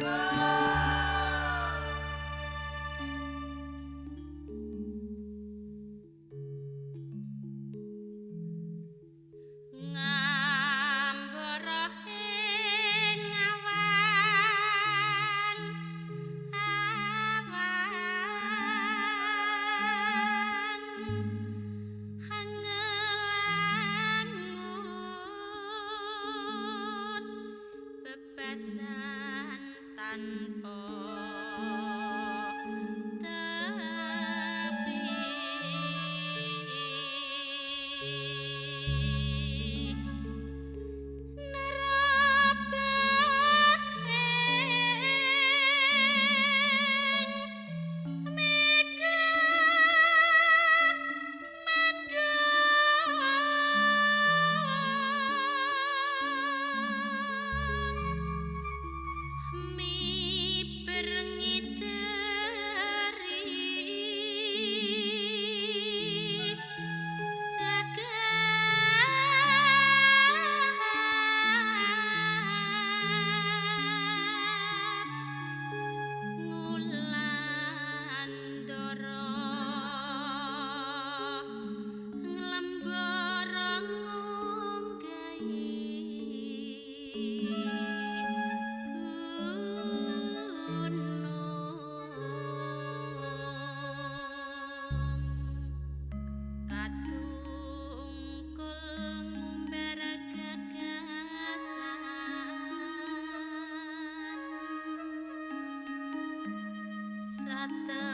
Bye. Sata